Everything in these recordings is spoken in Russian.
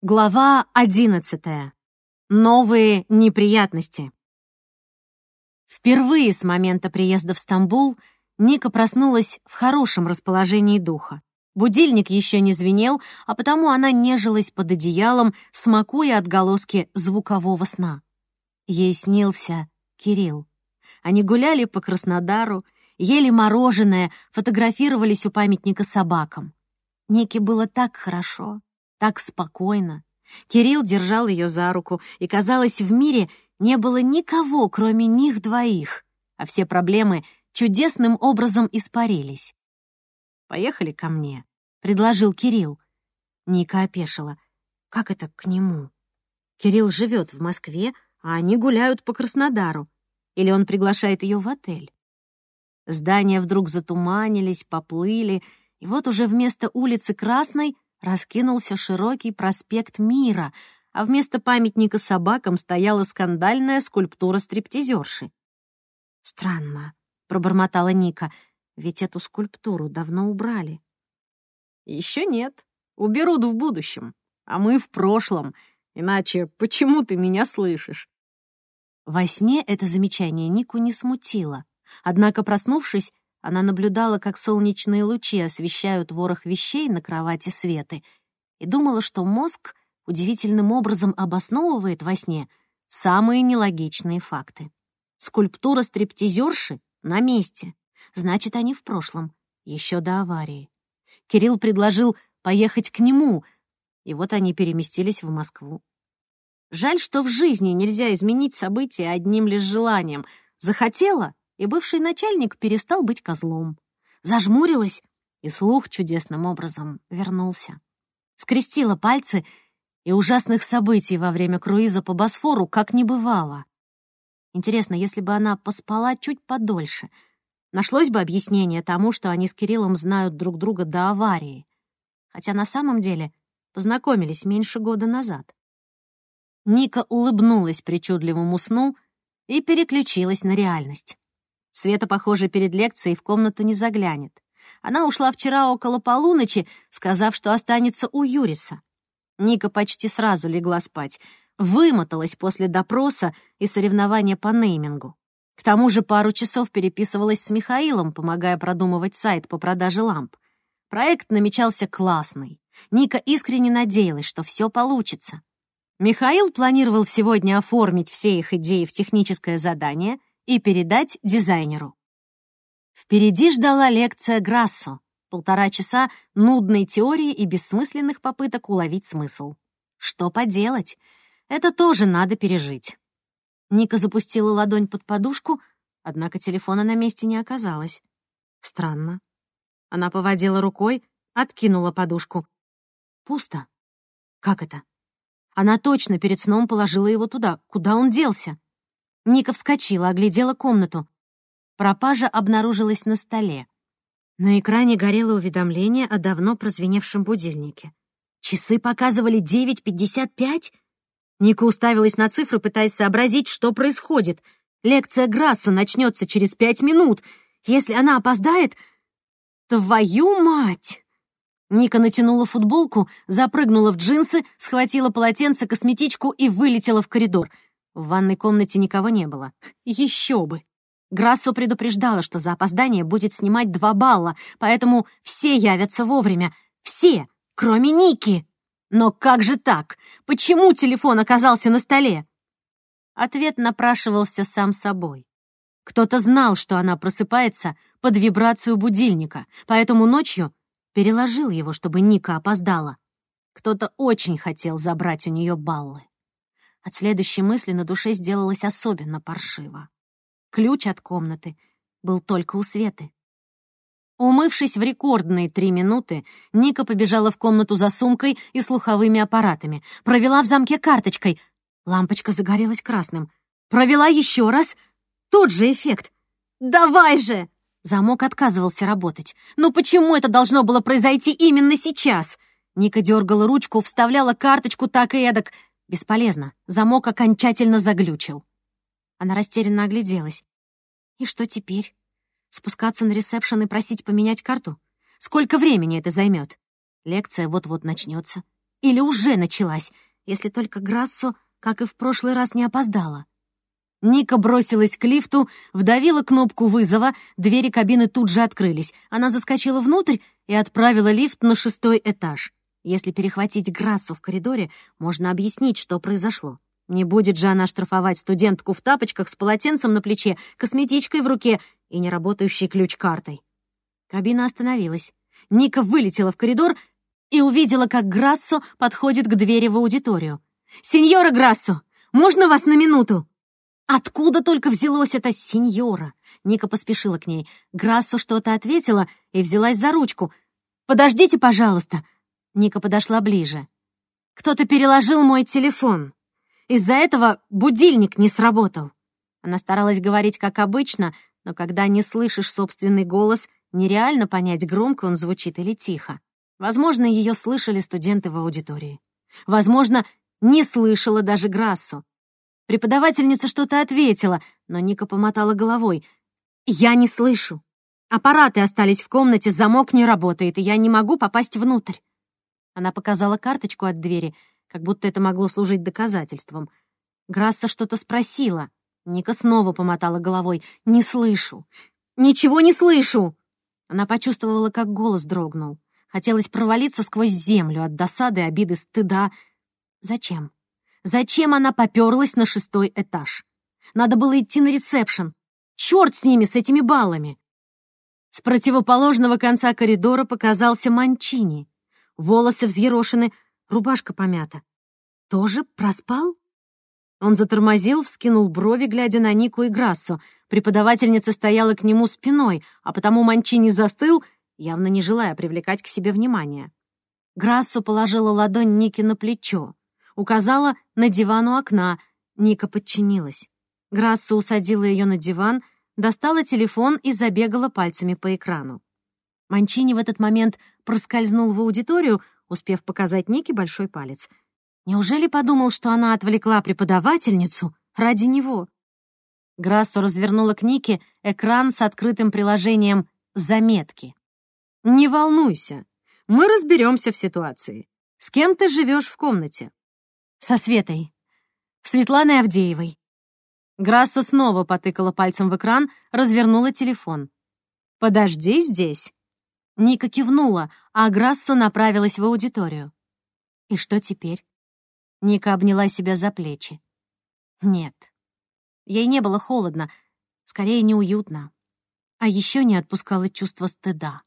Глава одиннадцатая. Новые неприятности. Впервые с момента приезда в Стамбул Ника проснулась в хорошем расположении духа. Будильник еще не звенел, а потому она нежилась под одеялом, смакуя отголоски звукового сна. Ей снился Кирилл. Они гуляли по Краснодару, ели мороженое, фотографировались у памятника собакам. Нике было так хорошо, так спокойно. Кирилл держал ее за руку, и, казалось, в мире не было никого, кроме них двоих, а все проблемы чудесным образом испарились. «Поехали ко мне», — предложил Кирилл. Ника опешила. «Как это к нему?» Кирилл живет в Москве, а они гуляют по Краснодару. Или он приглашает ее в отель? Здания вдруг затуманились, поплыли, и вот уже вместо улицы Красной раскинулся широкий проспект Мира, а вместо памятника собакам стояла скандальная скульптура стриптизерши. «Странно», — пробормотала Ника, — «ведь эту скульптуру давно убрали». Еще нет. Уберут в будущем, а мы в прошлом. Иначе почему ты меня слышишь?» Во сне это замечание Нику не смутило. Однако, проснувшись, она наблюдала, как солнечные лучи освещают ворох вещей на кровати Светы, и думала, что мозг удивительным образом обосновывает во сне самые нелогичные факты. Скульптура стриптизерши на месте. Значит, они в прошлом, еще до аварии. Кирилл предложил поехать к нему, и вот они переместились в Москву. Жаль, что в жизни нельзя изменить события одним лишь желанием. Захотела и бывший начальник перестал быть козлом. Зажмурилась, и слух чудесным образом вернулся. Скрестила пальцы, и ужасных событий во время круиза по Босфору как не бывало. Интересно, если бы она поспала чуть подольше, нашлось бы объяснение тому, что они с Кириллом знают друг друга до аварии. Хотя на самом деле познакомились меньше года назад. Ника улыбнулась причудливому сну и переключилась на реальность. Света, похоже, перед лекцией в комнату не заглянет. Она ушла вчера около полуночи, сказав, что останется у Юриса. Ника почти сразу легла спать, вымоталась после допроса и соревнования по неймингу. К тому же пару часов переписывалась с Михаилом, помогая продумывать сайт по продаже ламп. Проект намечался классный. Ника искренне надеялась, что все получится. Михаил планировал сегодня оформить все их идеи в техническое задание — и передать дизайнеру. Впереди ждала лекция Грассо, полтора часа нудной теории и бессмысленных попыток уловить смысл. Что поделать? Это тоже надо пережить. Ника запустила ладонь под подушку, однако телефона на месте не оказалось. Странно. Она поводила рукой, откинула подушку. Пусто. Как это? Она точно перед сном положила его туда. Куда он делся? Ника вскочила, оглядела комнату. Пропажа обнаружилась на столе. На экране горело уведомление о давно прозвеневшем будильнике. Часы показывали 9.55? Ника уставилась на цифры, пытаясь сообразить, что происходит. Лекция Грасса начнется через пять минут. Если она опоздает... Твою мать! Ника натянула футболку, запрыгнула в джинсы, схватила полотенце, косметичку и вылетела в коридор — в ванной комнате никого не было. Еще бы! Грассо предупреждала, что за опоздание будет снимать два балла, поэтому все явятся вовремя. Все, кроме Ники. Но как же так? Почему телефон оказался на столе? Ответ напрашивался сам собой. Кто-то знал, что она просыпается под вибрацию будильника, поэтому ночью переложил его, чтобы Ника опоздала. Кто-то очень хотел забрать у нее баллы. От следующей мысли на душе сделалось особенно паршиво. Ключ от комнаты был только у Светы. Умывшись в рекордные три минуты, Ника побежала в комнату за сумкой и слуховыми аппаратами. Провела в замке карточкой. Лампочка загорелась красным. Провела еще раз. Тот же эффект. «Давай же!» Замок отказывался работать. «Ну почему это должно было произойти именно сейчас?» Ника дергала ручку, вставляла карточку так и эдак — Бесполезно. Замок окончательно заглючил. Она растерянно огляделась. И что теперь? Спускаться на ресепшн и просить поменять карту? Сколько времени это займет? Лекция вот-вот начнется. Или уже началась, если только Грассо, как и в прошлый раз, не опоздала. Ника бросилась к лифту, вдавила кнопку вызова, двери кабины тут же открылись. Она заскочила внутрь и отправила лифт на шестой этаж. Если перехватить Грассу в коридоре, можно объяснить, что произошло. Не будет же она штрафовать студентку в тапочках с полотенцем на плече, косметичкой в руке и неработающей ключ-картой. Кабина остановилась. Ника вылетела в коридор и увидела, как Грассо подходит к двери в аудиторию. «Сеньора Грассо, можно вас на минуту?» Откуда только взялось это сеньора? Ника поспешила к ней. Грассо что-то ответила и взялась за ручку. «Подождите, пожалуйста». Ника подошла ближе. «Кто-то переложил мой телефон. Из-за этого будильник не сработал». Она старалась говорить как обычно, но когда не слышишь собственный голос, нереально понять, громко он звучит или тихо. Возможно, ее слышали студенты в аудитории. Возможно, не слышала даже Грассу. Преподавательница что-то ответила, но Ника помотала головой. «Я не слышу. Аппараты остались в комнате, замок не работает, и я не могу попасть внутрь». Она показала карточку от двери, как будто это могло служить доказательством. Грасса что-то спросила. Ника снова помотала головой. «Не слышу. Ничего не слышу!» Она почувствовала, как голос дрогнул. Хотелось провалиться сквозь землю от досады, обиды, стыда. Зачем? Зачем она попёрлась на шестой этаж? Надо было идти на ресепшн. Чёрт с ними, с этими баллами! С противоположного конца коридора показался Манчини. Волосы взъерошены, рубашка помята. Тоже проспал? Он затормозил, вскинул брови, глядя на Нику и Грассу. Преподавательница стояла к нему спиной, а потому Манчини застыл, явно не желая привлекать к себе внимание. Грассу положила ладонь Ники на плечо указала на диван у окна. Ника подчинилась. Грасса усадила ее на диван, достала телефон и забегала пальцами по экрану. Манчини в этот момент проскользнул в аудиторию, успев показать Нике большой палец. Неужели подумал, что она отвлекла преподавательницу ради него? Грассо развернула к Нике экран с открытым приложением «Заметки». «Не волнуйся, мы разберемся в ситуации. С кем ты живешь в комнате?» Со Светой. Светланой Авдеевой. Грасса снова потыкала пальцем в экран, развернула телефон. «Подожди здесь». Ника кивнула, а Грасса направилась в аудиторию. «И что теперь?» Ника обняла себя за плечи. «Нет». Ей не было холодно, скорее неуютно. А еще не отпускало чувство стыда.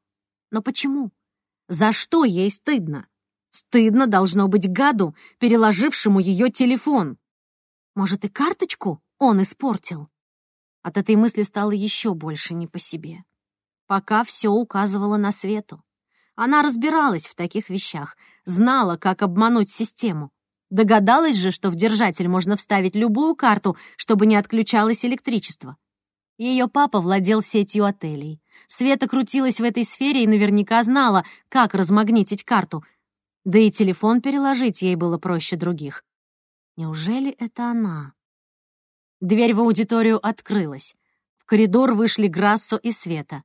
Но почему? За что ей стыдно? Стыдно должно быть гаду, переложившему ее телефон. Может, и карточку он испортил? От этой мысли стало еще больше не по себе. Пока все указывало на свету. Она разбиралась в таких вещах, знала, как обмануть систему. Догадалась же, что в держатель можно вставить любую карту, чтобы не отключалось электричество. Ее папа владел сетью отелей. Света крутилась в этой сфере и наверняка знала, как размагнитить карту — да и телефон переложить ей было проще других. Неужели это она? Дверь в аудиторию открылась. В коридор вышли Грассо и Света.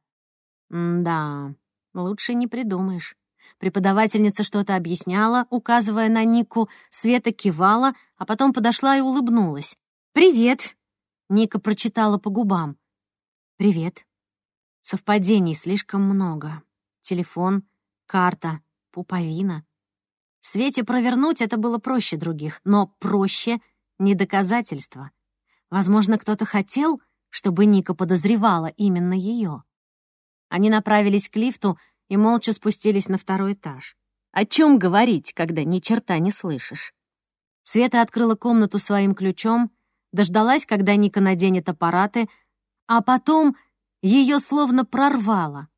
Да, лучше не придумаешь. Преподавательница что-то объясняла, указывая на Нику. Света кивала, а потом подошла и улыбнулась. «Привет!» Ника прочитала по губам. «Привет». Совпадений слишком много. Телефон, карта, пуповина. Свете провернуть это было проще других, но проще — не доказательство. Возможно, кто-то хотел, чтобы Ника подозревала именно ее. Они направились к лифту и молча спустились на второй этаж. О чем говорить, когда ни черта не слышишь? Света открыла комнату своим ключом, дождалась, когда Ника наденет аппараты, а потом ее словно прорвало.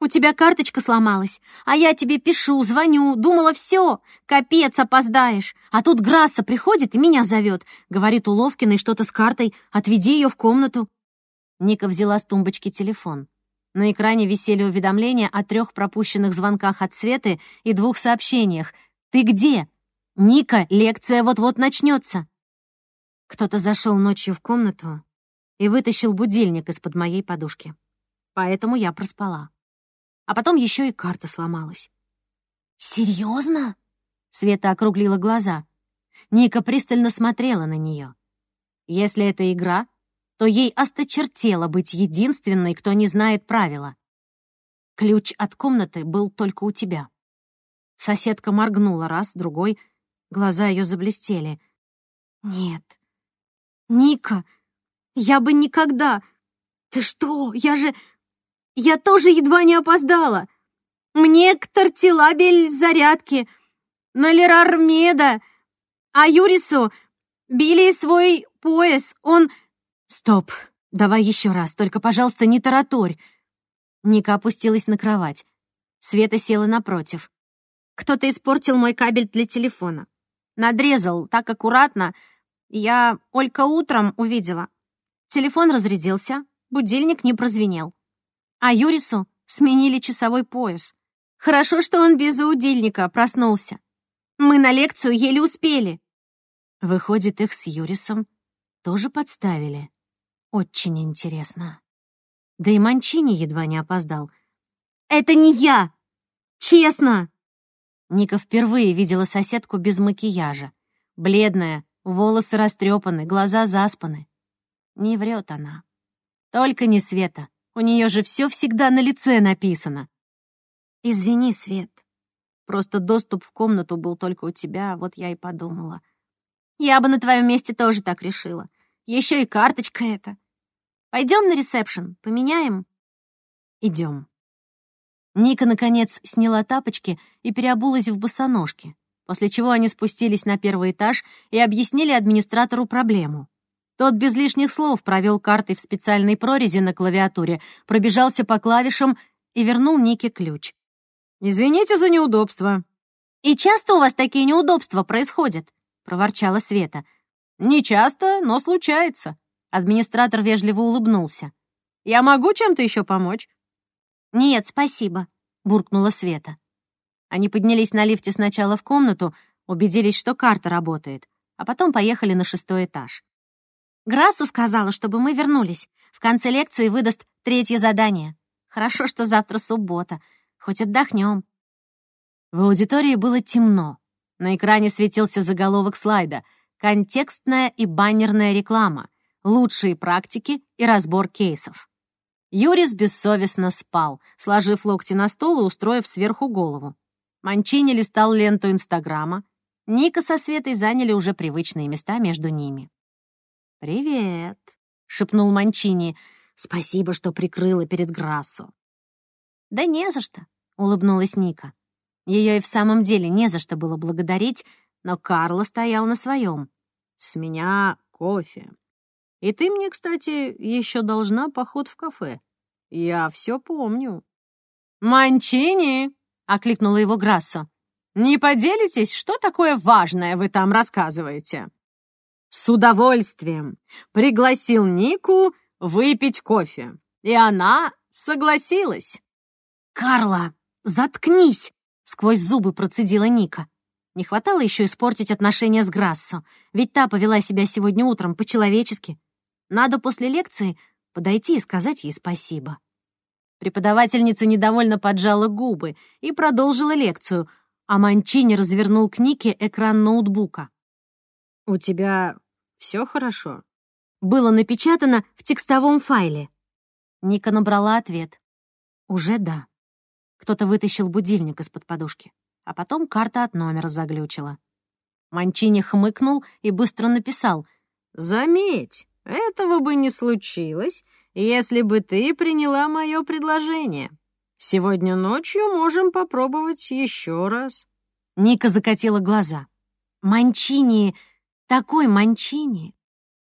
У тебя карточка сломалась, а я тебе пишу, звоню, думала, все, капец, опоздаешь. А тут Грасса приходит и меня зовет, говорит у Ловкиной что-то с картой, отведи ее в комнату. Ника взяла с тумбочки телефон. На экране висели уведомления о трех пропущенных звонках от Светы и двух сообщениях. «Ты где?» «Ника, лекция вот-вот начнется». Кто-то зашел ночью в комнату и вытащил будильник из-под моей подушки. Поэтому я проспала а потом еще и карта сломалась. «Серьезно?» Света округлила глаза. Ника пристально смотрела на нее. Если это игра, то ей осточертело быть единственной, кто не знает правила. Ключ от комнаты был только у тебя. Соседка моргнула раз, другой. Глаза ее заблестели. «Нет, Ника, я бы никогда... Ты что, я же... Я тоже едва не опоздала. Мне к тортилабель зарядки, на Лерармеда, а Юрису били свой пояс, он... Стоп, давай еще раз, только, пожалуйста, не тараторь. Ника опустилась на кровать. Света села напротив. Кто-то испортил мой кабель для телефона. Надрезал так аккуратно. Я Олька утром увидела. Телефон разрядился, будильник не прозвенел. А Юрису сменили часовой пояс. Хорошо, что он без заудильника проснулся. Мы на лекцию еле успели. Выходит, их с Юрисом тоже подставили. Очень интересно. Да и Манчини едва не опоздал. «Это не я! Честно!» Ника впервые видела соседку без макияжа. Бледная, волосы растрепаны, глаза заспаны. Не врет она. Только не Света. У нее же все всегда на лице написано. «Извини, Свет. Просто доступ в комнату был только у тебя, вот я и подумала. Я бы на твоем месте тоже так решила. Еще и карточка эта. Пойдем на ресепшн, поменяем?» «Идем». Ника, наконец, сняла тапочки и переобулась в босоножки, после чего они спустились на первый этаж и объяснили администратору проблему. Тот без лишних слов провел картой в специальной прорези на клавиатуре, пробежался по клавишам и вернул Нике ключ. «Извините за неудобство». «И часто у вас такие неудобства происходят?» — проворчала Света. «Не часто, но случается». Администратор вежливо улыбнулся. «Я могу чем-то еще помочь?» «Нет, спасибо», — буркнула Света. Они поднялись на лифте сначала в комнату, убедились, что карта работает, а потом поехали на шестой этаж. Грассу сказала, чтобы мы вернулись. В конце лекции выдаст третье задание. Хорошо, что завтра суббота. Хоть отдохнем. В аудитории было темно. На экране светился заголовок слайда «Контекстная и баннерная реклама. Лучшие практики и разбор кейсов». Юрис бессовестно спал, сложив локти на стол и устроив сверху голову. Манчини листал ленту Инстаграма. Ника со Светой заняли уже привычные места между ними. «Привет», — шепнул Манчини. «Спасибо, что прикрыла перед Грассо». «Да не за что», — улыбнулась Ника. Ее и в самом деле не за что было благодарить, но Карло стоял на своем. «С меня кофе. И ты мне, кстати, еще должна поход в кафе. Я все помню». «Манчини!» — окликнула его Грассо. «Не поделитесь, что такое важное вы там рассказываете?» «С удовольствием пригласил Нику выпить кофе, и она согласилась». «Карла, заткнись!» — сквозь зубы процедила Ника. Не хватало еще испортить отношения с Грассо, ведь та повела себя сегодня утром по-человечески. Надо после лекции подойти и сказать ей спасибо. Преподавательница недовольно поджала губы и продолжила лекцию, а Манчини развернул к Нике экран ноутбука. «У тебя все хорошо?» Было напечатано в текстовом файле. Ника набрала ответ. «Уже да». Кто-то вытащил будильник из-под подушки, а потом карта от номера заглючила. Манчини хмыкнул и быстро написал. «Заметь, этого бы не случилось, если бы ты приняла мое предложение. Сегодня ночью можем попробовать еще раз». Ника закатила глаза. «Манчини, такой Манчини!»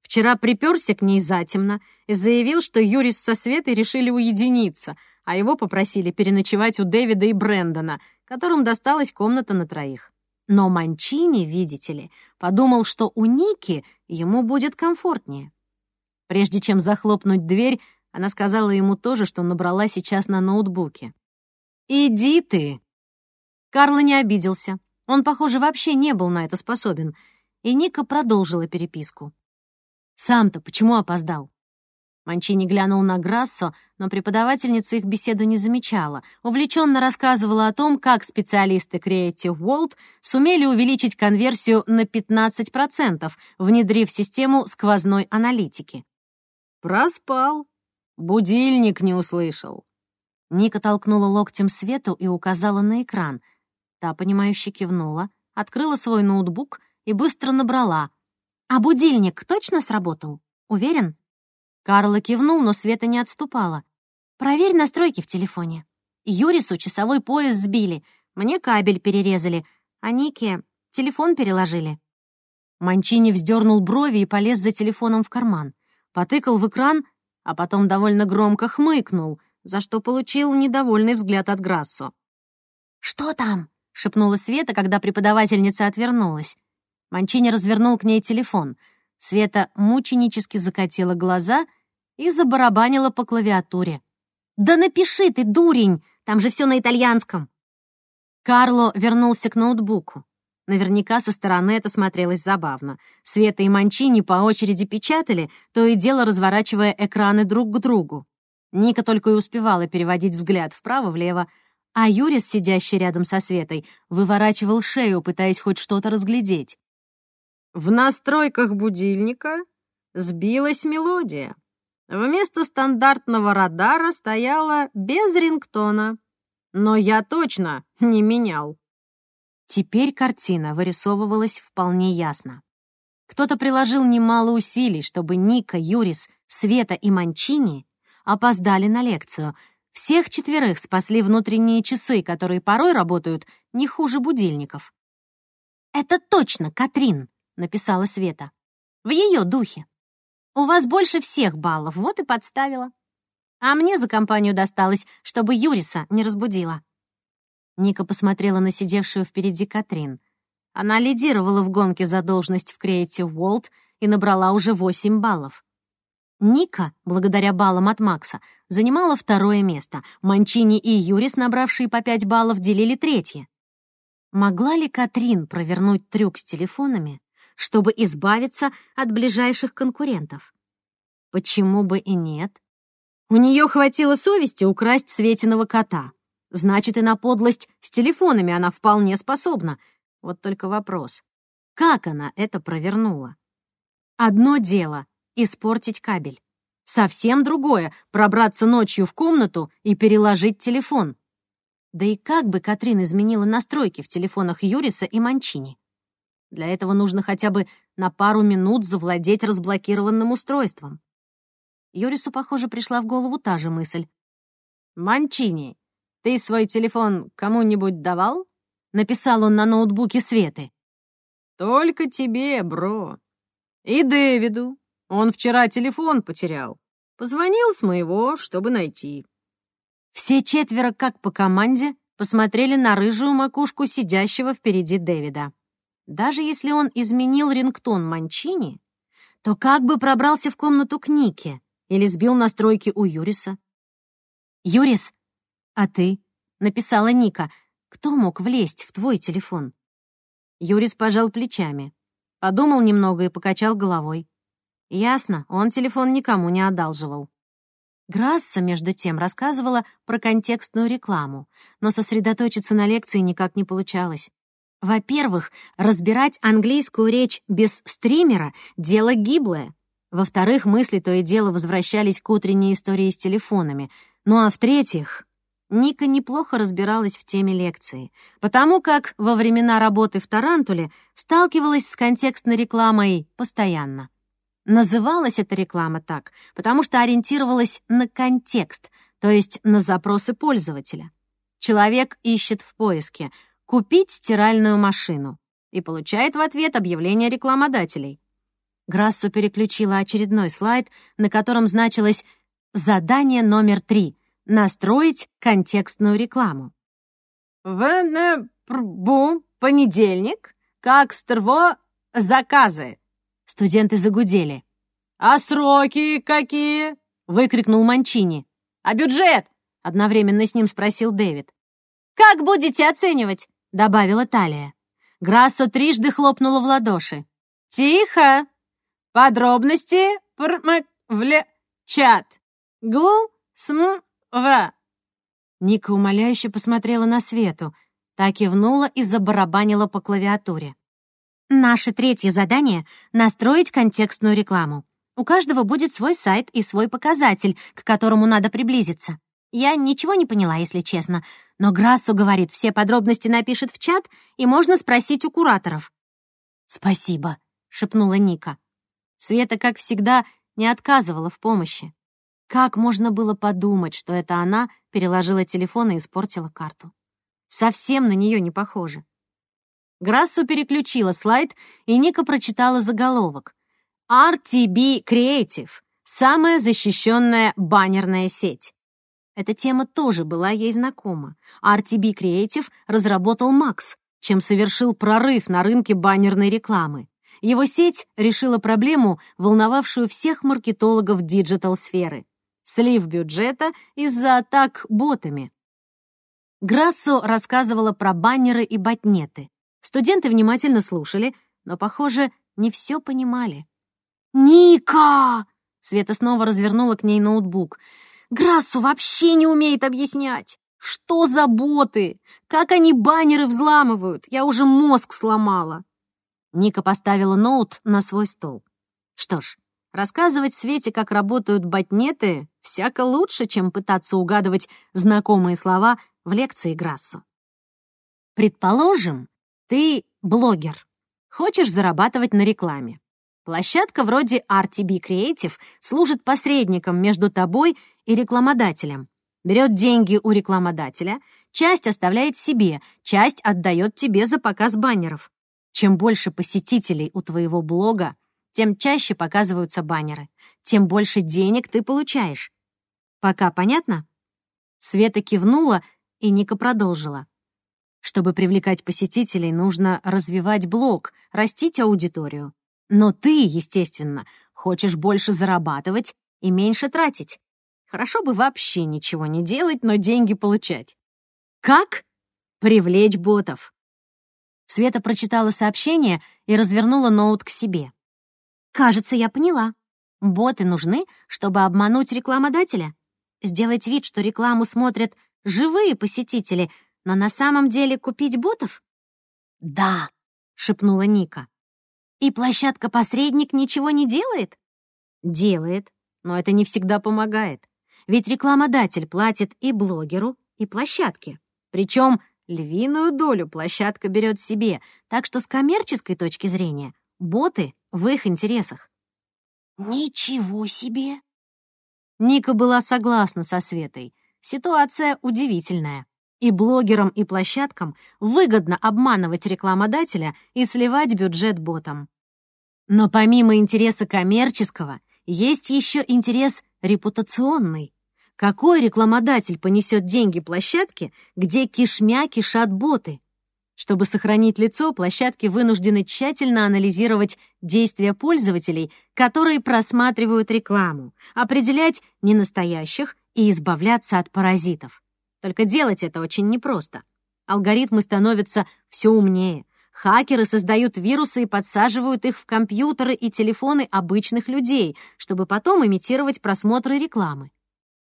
Вчера приперся к ней затемно и заявил, что Юрис со Светой решили уединиться — а его попросили переночевать у Дэвида и Брэндона, которым досталась комната на троих. Но Манчини, видите ли, подумал, что у Ники ему будет комфортнее. Прежде чем захлопнуть дверь, она сказала ему то же, что набрала сейчас на ноутбуке. «Иди ты!» Карл не обиделся. Он, похоже, вообще не был на это способен. И Ника продолжила переписку. «Сам-то почему опоздал?» Манчини глянул на Грассо, но преподавательница их беседу не замечала. Увлеченно рассказывала о том, как специалисты Creative World сумели увеличить конверсию на 15%, внедрив систему сквозной аналитики. «Проспал. Будильник не услышал». Ника толкнула локтем Свету и указала на экран. Та, понимающе кивнула, открыла свой ноутбук и быстро набрала. «А будильник точно сработал? Уверен?» Карла кивнул, но Света не отступала. «Проверь настройки в телефоне. Юрису часовой пояс сбили, мне кабель перерезали, а Нике телефон переложили». Манчини вздернул брови и полез за телефоном в карман. Потыкал в экран, а потом довольно громко хмыкнул, за что получил недовольный взгляд от Грассо. «Что там?» — шепнула Света, когда преподавательница отвернулась. Манчини развернул к ней телефон — Света мученически закатила глаза и забарабанила по клавиатуре. «Да напиши ты, дурень! Там же все на итальянском!» Карло вернулся к ноутбуку. Наверняка со стороны это смотрелось забавно. Света и Манчини по очереди печатали, то и дело разворачивая экраны друг к другу. Ника только и успевала переводить взгляд вправо-влево, а Юрис, сидящий рядом со Светой, выворачивал шею, пытаясь хоть что-то разглядеть. В настройках будильника сбилась мелодия. Вместо стандартного радара стояла без рингтона. Но я точно не менял. Теперь картина вырисовывалась вполне ясно. Кто-то приложил немало усилий, чтобы Ника, Юрис, Света и Манчини опоздали на лекцию. Всех четверых спасли внутренние часы, которые порой работают не хуже будильников. «Это точно Катрин!» написала Света. «В ее духе. У вас больше всех баллов, вот и подставила. А мне за компанию досталось, чтобы Юриса не разбудила». Ника посмотрела на сидевшую впереди Катрин. Она лидировала в гонке за должность в Creative World и набрала уже 8 баллов. Ника, благодаря баллам от Макса, занимала второе место. Манчини и Юрис, набравшие по 5 баллов, делили третье. Могла ли Катрин провернуть трюк с телефонами, чтобы избавиться от ближайших конкурентов. Почему бы и нет? У нее хватило совести украсть Светиного кота. Значит, и на подлость с телефонами она вполне способна. Вот только вопрос, как она это провернула? Одно дело — испортить кабель. Совсем другое — пробраться ночью в комнату и переложить телефон. Да и как бы Катрин изменила настройки в телефонах Юриса и Манчини? Для этого нужно хотя бы на пару минут завладеть разблокированным устройством. Юрису, похоже, пришла в голову та же мысль. «Манчини, ты свой телефон кому-нибудь давал?» Написал он на ноутбуке Светы. «Только тебе, бро. И Дэвиду. Он вчера телефон потерял. Позвонил с моего, чтобы найти». Все четверо, как по команде, посмотрели на рыжую макушку сидящего впереди Дэвида. Даже если он изменил рингтон Манчини, то как бы пробрался в комнату к Нике или сбил настройки у Юриса? «Юрис, а ты?» — написала Ника. «Кто мог влезть в твой телефон?» Юрис пожал плечами, подумал немного и покачал головой. Ясно, он телефон никому не одалживал. Грасса, между тем, рассказывала про контекстную рекламу, но сосредоточиться на лекции никак не получалось. Во-первых, разбирать английскую речь без стримера — дело гиблое. Во-вторых, мысли то и дело возвращались к утренней истории с телефонами. Ну а в-третьих, Ника неплохо разбиралась в теме лекции, потому как во времена работы в Тарантуле сталкивалась с контекстной рекламой постоянно. Называлась эта реклама так, потому что ориентировалась на контекст, то есть на запросы пользователя. Человек ищет в поиске — купить стиральную машину и получает в ответ объявление рекламодателей. Грассо переключила очередной слайд, на котором значилось «Задание номер три — настроить контекстную рекламу». «В бу понедельник, как стерво заказы!» Студенты загудели. «А сроки какие?» — выкрикнул Манчини. «А бюджет?» — одновременно с ним спросил Дэвид. «Как будете оценивать?» — добавила Талия. Грассо трижды хлопнула в ладоши. «Тихо! Подробности пр вле чат. Гл, см, в. Ника умоляюще посмотрела на Свету, та кивнула и забарабанила по клавиатуре. Наше третье задание — настроить контекстную рекламу. У каждого будет свой сайт и свой показатель, к которому надо приблизиться. Я ничего не поняла, если честно, но Грассу говорит, все подробности напишет в чат, и можно спросить у кураторов. «Спасибо», — шепнула Ника. Света, как всегда, не отказывала в помощи. Как можно было подумать, что это она переложила телефон и испортила карту? Совсем на нее не похоже. Грассу переключила слайд, и Ника прочитала заголовок. RTB Creative — самая защищенная баннерная сеть. Эта тема тоже была ей знакома. RTB Creative разработал Макс, чем совершил прорыв на рынке баннерной рекламы. Его сеть решила проблему, волновавшую всех маркетологов digital-сферы — слив бюджета из-за атак ботами. Грассо рассказывала про баннеры и ботнеты. Студенты внимательно слушали, но, похоже, не все понимали. «Ника!» — Света снова развернула к ней ноутбук. «Грассу вообще не умеет объяснять! Что за боты? Как они баннеры взламывают? Я уже мозг сломала!» Ника поставила ноут на свой стол. Что ж, рассказывать Свете, как работают ботнеты, всяко лучше, чем пытаться угадывать знакомые слова в лекции Грассу. Предположим, ты блогер. Хочешь зарабатывать на рекламе. Площадка вроде RTB Creative служит посредником между тобой и рекламодателем. Берет деньги у рекламодателя, часть оставляет себе, часть отдает тебе за показ баннеров. Чем больше посетителей у твоего блога, тем чаще показываются баннеры, тем больше денег ты получаешь. Пока понятно? Света кивнула, и Ника продолжила. Чтобы привлекать посетителей, нужно развивать блог, растить аудиторию. Но ты, естественно, хочешь больше зарабатывать и меньше тратить. Хорошо бы вообще ничего не делать, но деньги получать. Как? Привлечь ботов. Света прочитала сообщение и развернула ноут к себе. «Кажется, я поняла. Боты нужны, чтобы обмануть рекламодателя. Сделать вид, что рекламу смотрят живые посетители, но на самом деле купить ботов? Да, шепнула Ника. И площадка-посредник ничего не делает? Делает, но это не всегда помогает. Ведь рекламодатель платит и блогеру, и площадке. Причем львиную долю площадка берет себе, так что с коммерческой точки зрения боты в их интересах. «Ничего себе!» Ника была согласна со Светой. Ситуация удивительная. И блогерам, и площадкам выгодно обманывать рекламодателя и сливать бюджет ботам. Но помимо интереса коммерческого, есть еще интерес репутационный. Какой рекламодатель понесет деньги площадке, где кишмя кишат боты? Чтобы сохранить лицо, площадки вынуждены тщательно анализировать действия пользователей, которые просматривают рекламу, определять ненастоящих и избавляться от паразитов. Только делать это очень непросто. Алгоритмы становятся все умнее. Хакеры создают вирусы и подсаживают их в компьютеры и телефоны обычных людей, чтобы потом имитировать просмотры рекламы.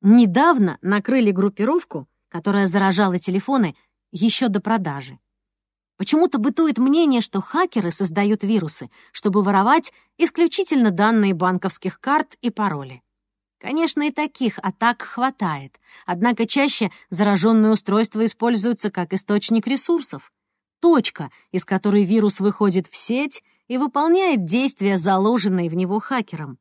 Недавно накрыли группировку, которая заражала телефоны еще до продажи. Почему-то бытует мнение, что хакеры создают вирусы, чтобы воровать исключительно данные банковских карт и пароли. Конечно, и таких атак хватает, однако чаще зараженные устройства используются как источник ресурсов. Точка, из которой вирус выходит в сеть и выполняет действия, заложенные в него хакером.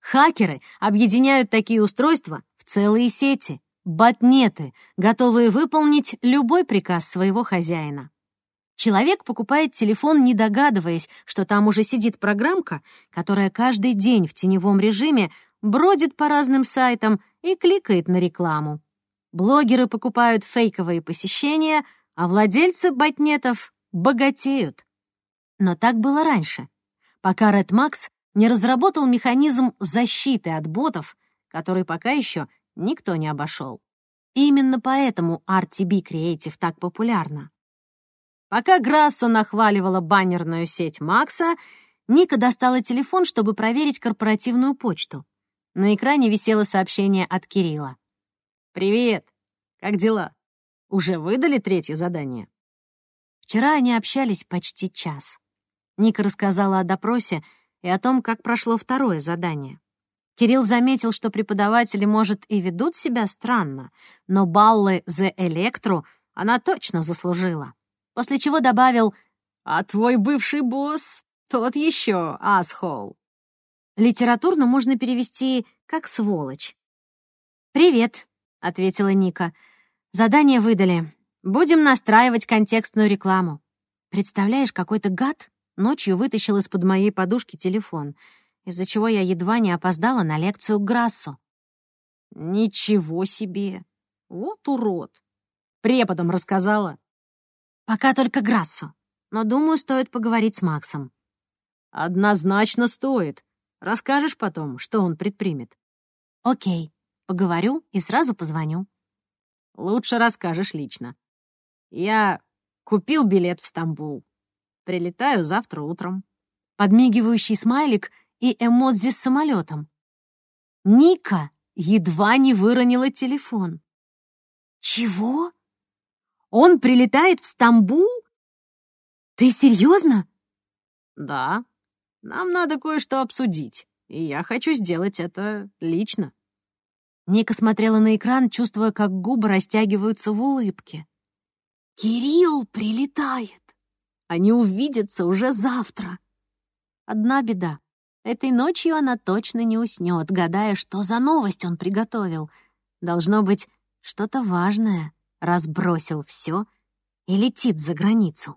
Хакеры объединяют такие устройства в целые сети, ботнеты, готовые выполнить любой приказ своего хозяина. Человек покупает телефон, не догадываясь, что там уже сидит программка, которая каждый день в теневом режиме бродит по разным сайтам и кликает на рекламу. Блогеры покупают фейковые посещения, а владельцы ботнетов богатеют. Но так было раньше, пока Red Max не разработал механизм защиты от ботов, который пока еще никто не обошел. Именно поэтому RTB Creative так популярна. Пока Грассо нахваливала баннерную сеть Макса, Ника достала телефон, чтобы проверить корпоративную почту. На экране висело сообщение от Кирилла. «Привет! Как дела? Уже выдали третье задание?» Вчера они общались почти час. Ника рассказала о допросе и о том, как прошло второе задание. Кирилл заметил, что преподаватели, может, и ведут себя странно, но баллы за электру она точно заслужила. После чего добавил «А твой бывший босс тот еще асхол». Литературно можно перевести как «сволочь». «Привет», — ответила Ника. «Задание выдали. Будем настраивать контекстную рекламу. Представляешь, какой-то гад ночью вытащил из-под моей подушки телефон, из-за чего я едва не опоздала на лекцию к Грассу. Ничего себе! Вот урод! Преподом рассказала? Пока только Грассу, но, думаю, стоит поговорить с Максом. Однозначно стоит. Расскажешь потом, что он предпримет. Окей, поговорю и сразу позвоню. Лучше расскажешь лично. Я купил билет в Стамбул. Прилетаю завтра утром. Подмигивающий смайлик и эмодзи с самолетом. Ника едва не выронила телефон. Чего? Он прилетает в Стамбул? Ты серьезно? Да. Нам надо кое-что обсудить, и я хочу сделать это лично. Ника смотрела на экран, чувствуя, как губы растягиваются в улыбке. Кирилл прилетает. Они увидятся уже завтра. Одна беда. Этой ночью она точно не уснет, гадая, что за новость он приготовил. Должно быть что-то важное, разбросил все и летит за границу.